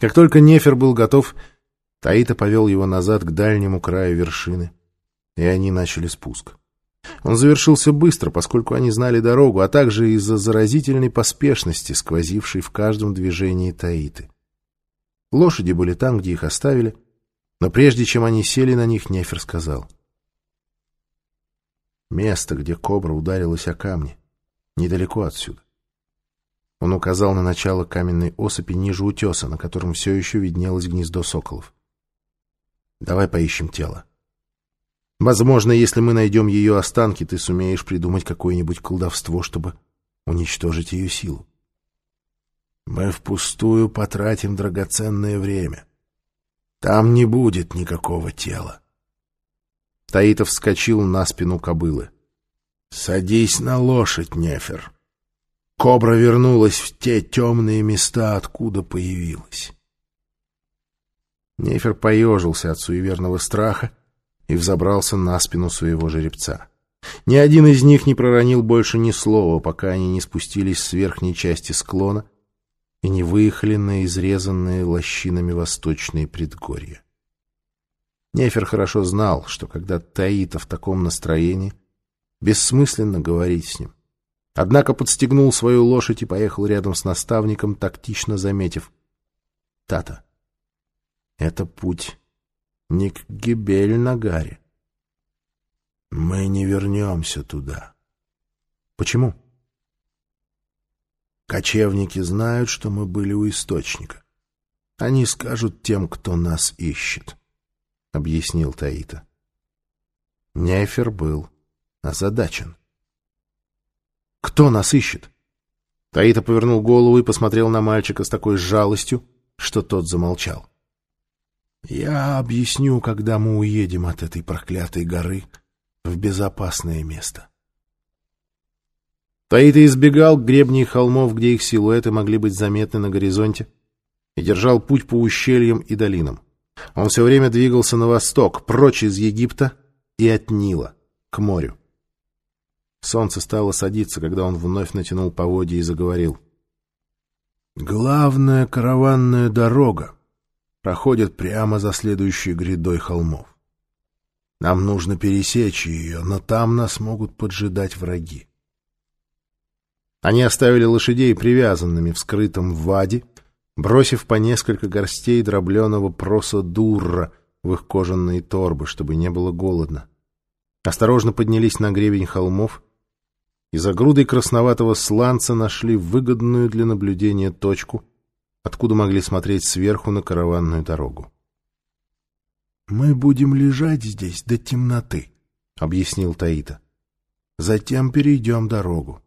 Как только Нефер был готов, Таита повел его назад к дальнему краю вершины, и они начали спуск. Он завершился быстро, поскольку они знали дорогу, а также из-за заразительной поспешности, сквозившей в каждом движении Таиты. Лошади были там, где их оставили, но прежде чем они сели на них, Нефер сказал. «Место, где кобра ударилась о камни, недалеко отсюда. Он указал на начало каменной осыпи ниже утеса, на котором все еще виднелось гнездо соколов. «Давай поищем тело. Возможно, если мы найдем ее останки, ты сумеешь придумать какое-нибудь колдовство, чтобы уничтожить ее силу. Мы впустую потратим драгоценное время. Там не будет никакого тела. Таитов вскочил на спину кобылы. — Садись на лошадь, Нефер. Кобра вернулась в те темные места, откуда появилась. Нефер поежился от суеверного страха и взобрался на спину своего жеребца. Ни один из них не проронил больше ни слова, пока они не спустились с верхней части склона и не выехали на изрезанные лощинами восточные предгорья. Нефер хорошо знал, что когда Таита в таком настроении, бессмысленно говорить с ним. Однако подстегнул свою лошадь и поехал рядом с наставником, тактично заметив. «Тата, это путь не к Гибель-Нагаре. Мы не вернемся туда». «Почему?» «Кочевники знают, что мы были у источника. Они скажут тем, кто нас ищет», — объяснил Таита. Нефер был озадачен. Кто нас ищет? Таита повернул голову и посмотрел на мальчика с такой жалостью, что тот замолчал. «Я объясню, когда мы уедем от этой проклятой горы в безопасное место». Таита избегал гребней холмов, где их силуэты могли быть заметны на горизонте, и держал путь по ущельям и долинам. Он все время двигался на восток, прочь из Египта и от Нила, к морю. Солнце стало садиться, когда он вновь натянул поводья и заговорил. «Главная караванная дорога проходит прямо за следующей грядой холмов. Нам нужно пересечь ее, но там нас могут поджидать враги. Они оставили лошадей привязанными в скрытом ваде, бросив по несколько горстей дробленого проса дурра в их кожаные торбы, чтобы не было голодно. Осторожно поднялись на гребень холмов и за грудой красноватого сланца нашли выгодную для наблюдения точку, откуда могли смотреть сверху на караванную дорогу. «Мы будем лежать здесь до темноты», — объяснил Таита. «Затем перейдем дорогу».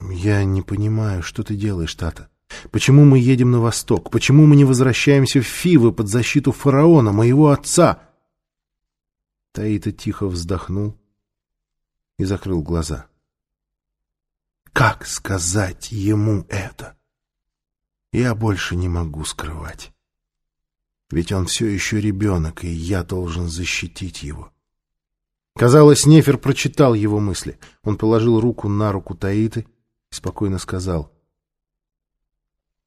«Я не понимаю, что ты делаешь, Тата. Почему мы едем на восток? Почему мы не возвращаемся в Фивы под защиту фараона, моего отца?» Таита тихо вздохнул и закрыл глаза. Как сказать ему это? Я больше не могу скрывать. Ведь он все еще ребенок, и я должен защитить его. Казалось, Нефер прочитал его мысли. Он положил руку на руку Таиты и спокойно сказал.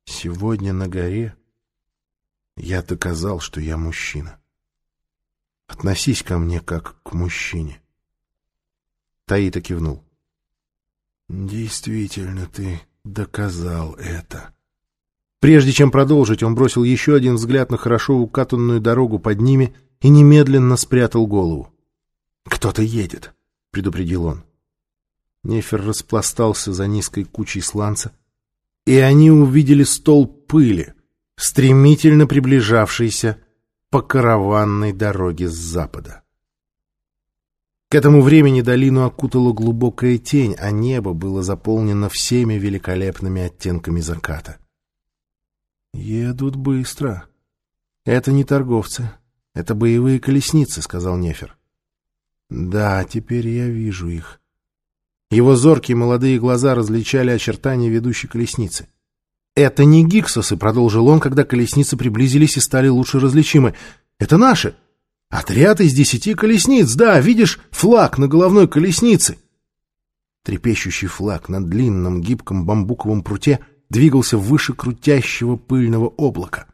«Сегодня на горе я доказал, что я мужчина. Относись ко мне как к мужчине. Таита кивнул. «Действительно, ты доказал это». Прежде чем продолжить, он бросил еще один взгляд на хорошо укатанную дорогу под ними и немедленно спрятал голову. «Кто-то едет», — предупредил он. Нефер распластался за низкой кучей сланца, и они увидели стол пыли, стремительно приближавшийся по караванной дороге с запада. К этому времени долину окутала глубокая тень, а небо было заполнено всеми великолепными оттенками заката. «Едут быстро. Это не торговцы, это боевые колесницы», — сказал Нефер. «Да, теперь я вижу их». Его зоркие молодые глаза различали очертания ведущей колесницы. «Это не гиксосы», — продолжил он, когда колесницы приблизились и стали лучше различимы. «Это наши». Отряд из десяти колесниц, да, видишь, флаг на головной колеснице. Трепещущий флаг на длинном гибком бамбуковом пруте двигался выше крутящего пыльного облака.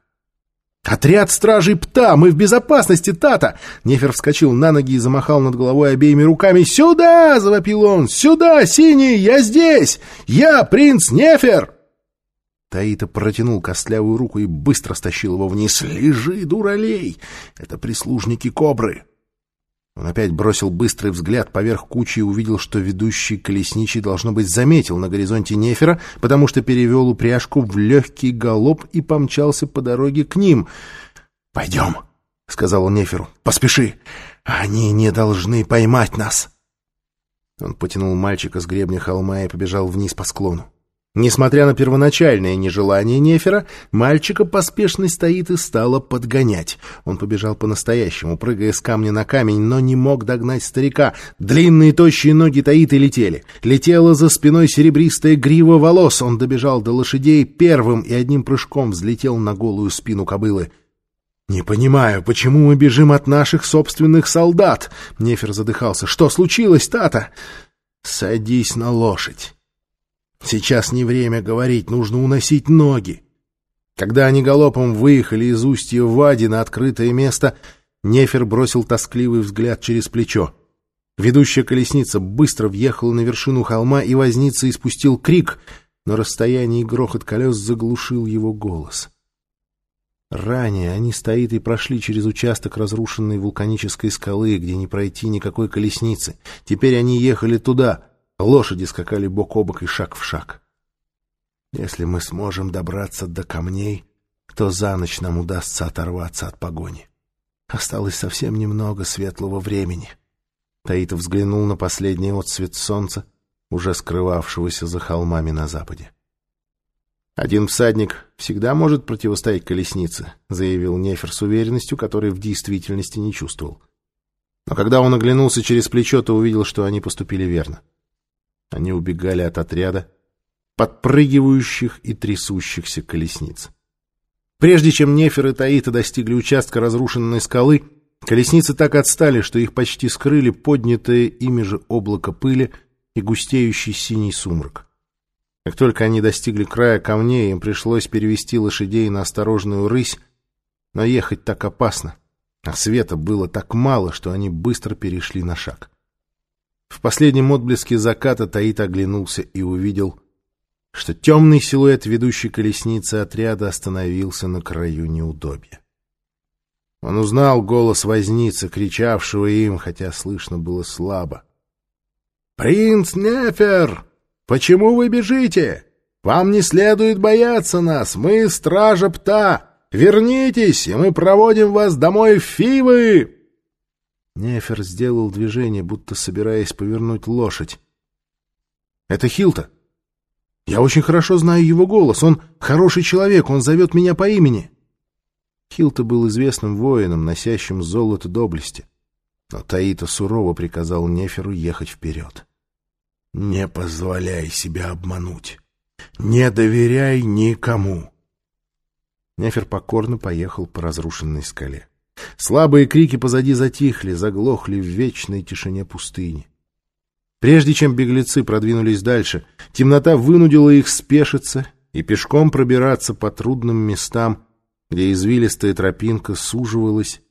«Отряд стражей Пта! Мы в безопасности, Тата!» Нефер вскочил на ноги и замахал над головой обеими руками. «Сюда!» — завопил он. «Сюда, синий! Я здесь! Я принц Нефер!» Таита протянул костлявую руку и быстро стащил его вниз. «Лежи, дуралей! Это прислужники кобры!» Он опять бросил быстрый взгляд поверх кучи и увидел, что ведущий колесничий, должно быть, заметил на горизонте Нефера, потому что перевел упряжку в легкий галоп и помчался по дороге к ним. — Пойдем, — сказал он Неферу, — поспеши. Они не должны поймать нас. Он потянул мальчика с гребня холма и побежал вниз по склону. Несмотря на первоначальное нежелание Нефера, мальчика поспешность стоит и стала подгонять. Он побежал по-настоящему, прыгая с камня на камень, но не мог догнать старика. Длинные тощие ноги Таиты летели. Летела за спиной серебристая грива волос. Он добежал до лошадей первым и одним прыжком взлетел на голую спину кобылы. «Не понимаю, почему мы бежим от наших собственных солдат?» Нефер задыхался. «Что случилось, Тата?» «Садись на лошадь». Сейчас не время говорить, нужно уносить ноги. Когда они галопом выехали из устья Вади на открытое место, Нефер бросил тоскливый взгляд через плечо. Ведущая колесница быстро въехала на вершину холма, и возница испустил крик, но расстояние и грохот колес заглушил его голос. Ранее они стоит и прошли через участок разрушенной вулканической скалы, где не пройти никакой колесницы. Теперь они ехали туда — Лошади скакали бок о бок и шаг в шаг. Если мы сможем добраться до камней, то за ночь нам удастся оторваться от погони. Осталось совсем немного светлого времени. Таитов взглянул на последний отсвет солнца, уже скрывавшегося за холмами на западе. «Один всадник всегда может противостоять колеснице», — заявил Нефер с уверенностью, которой в действительности не чувствовал. Но когда он оглянулся через плечо, то увидел, что они поступили верно. Они убегали от отряда, подпрыгивающих и трясущихся колесниц. Прежде чем Нефер и Таита достигли участка разрушенной скалы, колесницы так отстали, что их почти скрыли поднятое ими же облако пыли и густеющий синий сумрак. Как только они достигли края камней, им пришлось перевести лошадей на осторожную рысь, но ехать так опасно, а света было так мало, что они быстро перешли на шаг. В последнем отблеске заката Таит оглянулся и увидел, что темный силуэт ведущей колесницы отряда остановился на краю неудобья. Он узнал голос возницы, кричавшего им, хотя слышно было слабо. «Принц Нефер! Почему вы бежите? Вам не следует бояться нас, мы стража Пта! Вернитесь, и мы проводим вас домой в Фивы!» Нефер сделал движение, будто собираясь повернуть лошадь. «Это Хилта. Я очень хорошо знаю его голос. Он хороший человек, он зовет меня по имени». Хилта был известным воином, носящим золото доблести. Но Таита сурово приказал Неферу ехать вперед. «Не позволяй себя обмануть. Не доверяй никому». Нефер покорно поехал по разрушенной скале. Слабые крики позади затихли, заглохли в вечной тишине пустыни. Прежде чем беглецы продвинулись дальше, темнота вынудила их спешиться и пешком пробираться по трудным местам, где извилистая тропинка суживалась,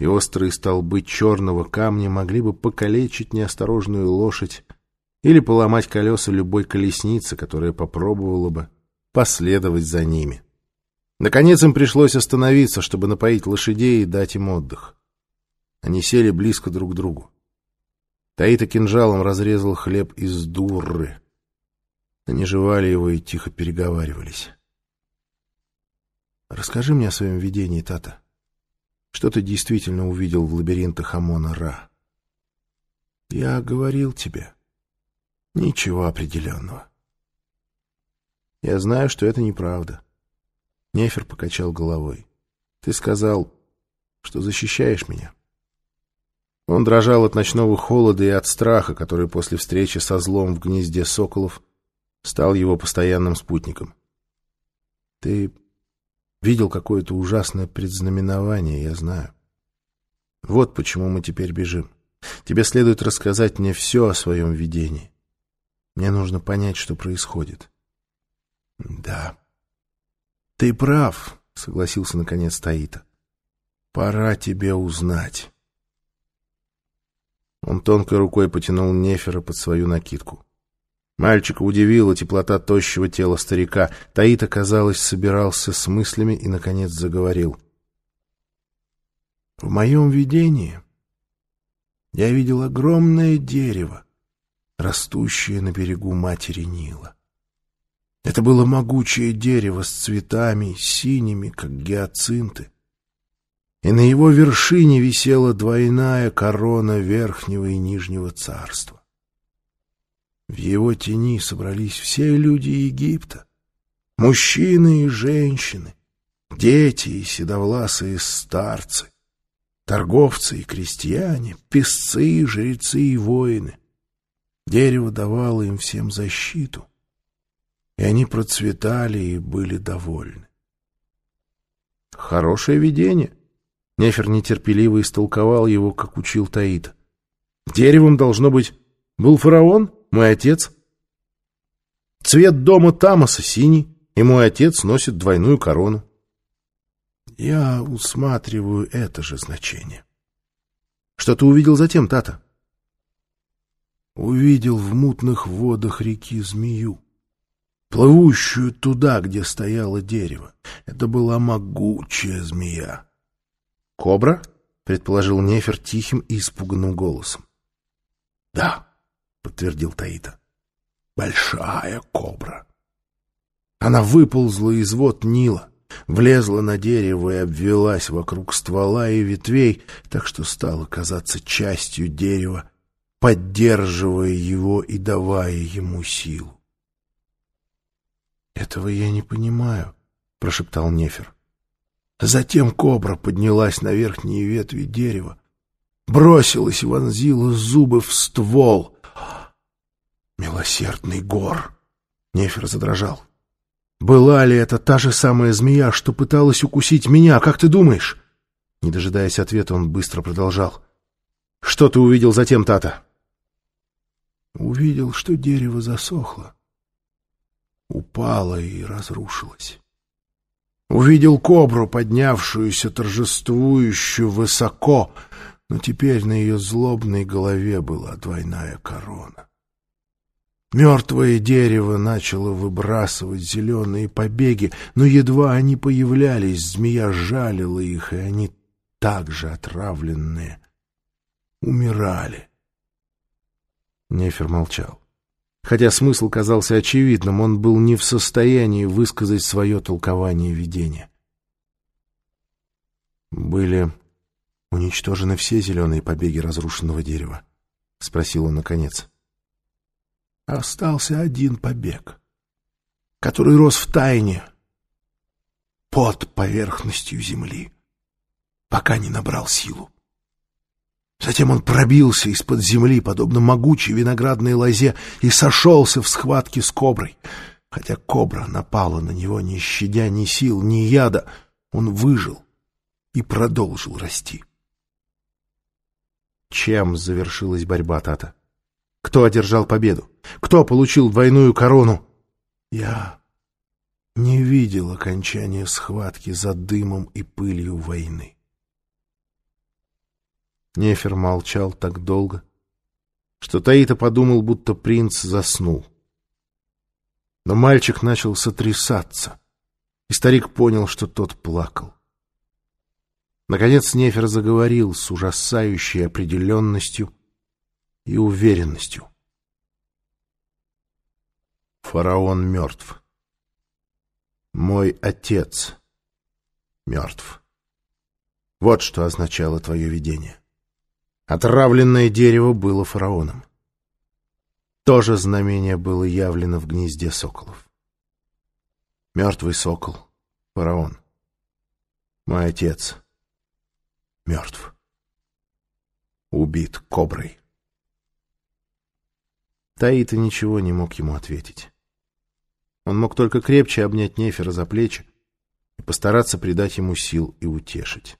и острые столбы черного камня могли бы покалечить неосторожную лошадь или поломать колеса любой колесницы, которая попробовала бы последовать за ними. Наконец им пришлось остановиться, чтобы напоить лошадей и дать им отдых. Они сели близко друг к другу. Таита кинжалом разрезал хлеб из дурры. Они жевали его и тихо переговаривались. «Расскажи мне о своем видении, Тата. Что ты действительно увидел в лабиринтах Амона Ра?» «Я говорил тебе. Ничего определенного. Я знаю, что это неправда». Нефер покачал головой. «Ты сказал, что защищаешь меня». Он дрожал от ночного холода и от страха, который после встречи со злом в гнезде соколов стал его постоянным спутником. «Ты видел какое-то ужасное предзнаменование, я знаю. Вот почему мы теперь бежим. Тебе следует рассказать мне все о своем видении. Мне нужно понять, что происходит». Да. Ты прав, согласился наконец Таита. Пора тебе узнать. Он тонкой рукой потянул Нефера под свою накидку. Мальчика удивила теплота тощего тела старика. Таита, казалось, собирался с мыслями и, наконец, заговорил. В моем видении я видел огромное дерево, растущее на берегу матери Нила. Это было могучее дерево с цветами, синими, как гиацинты. И на его вершине висела двойная корона Верхнего и Нижнего царства. В его тени собрались все люди Египта, мужчины и женщины, дети и седовласые старцы, торговцы и крестьяне, песцы, жрецы и воины. Дерево давало им всем защиту, и они процветали и были довольны. Хорошее видение. Нефер нетерпеливо истолковал его, как учил Таит. Деревом, должно быть, был фараон, мой отец. Цвет дома Тамаса синий, и мой отец носит двойную корону. Я усматриваю это же значение. Что ты увидел затем, Тата? Увидел в мутных водах реки змею, плывущую туда, где стояло дерево. Это была могучая змея. Кобра? — предположил Нефер тихим и испуганным голосом. — Да, — подтвердил Таита. — Большая кобра. Она выползла из вод Нила, влезла на дерево и обвелась вокруг ствола и ветвей, так что стала казаться частью дерева, поддерживая его и давая ему силу. «Этого я не понимаю», — прошептал Нефер. Затем кобра поднялась на верхние ветви дерева, бросилась и вонзила зубы в ствол. «Милосердный гор!» — Нефер задрожал. Была ли это та же самая змея, что пыталась укусить меня, как ты думаешь? Не дожидаясь ответа, он быстро продолжал. Что ты увидел затем, Тата? Увидел, что дерево засохло. Упало и разрушилось. Увидел кобру, поднявшуюся торжествующую высоко, но теперь на ее злобной голове была двойная корона. Мертвое дерево начало выбрасывать зеленые побеги, но едва они появлялись, змея жалила их, и они, также отравленные, умирали. Нефер молчал. Хотя смысл казался очевидным, он был не в состоянии высказать свое толкование видения. «Были уничтожены все зеленые побеги разрушенного дерева?» — спросил он наконец. — остался один побег, который рос в тайне под поверхностью земли, пока не набрал силу. Затем он пробился из-под земли, подобно могучей виноградной лозе, и сошелся в схватке с коброй. Хотя кобра напала на него, не щадя ни сил, ни яда, он выжил и продолжил расти. Чем завершилась борьба Тата? Кто одержал победу? Кто получил двойную корону? Я не видел окончания схватки за дымом и пылью войны. Нефер молчал так долго, что Таита подумал, будто принц заснул. Но мальчик начал сотрясаться, и старик понял, что тот плакал. Наконец Нефер заговорил с ужасающей определенностью и уверенностью. Фараон мертв. Мой отец мертв. Вот что означало твое видение. Отравленное дерево было фараоном. То же знамение было явлено в гнезде соколов. Мертвый сокол — фараон. Мой отец мертв. Убит коброй. Таита ничего не мог ему ответить. Он мог только крепче обнять Нефера за плечи и постараться придать ему сил и утешить.